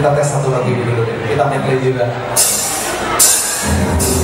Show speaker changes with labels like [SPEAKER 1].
[SPEAKER 1] la testa dura di quello kita da juga bersamamu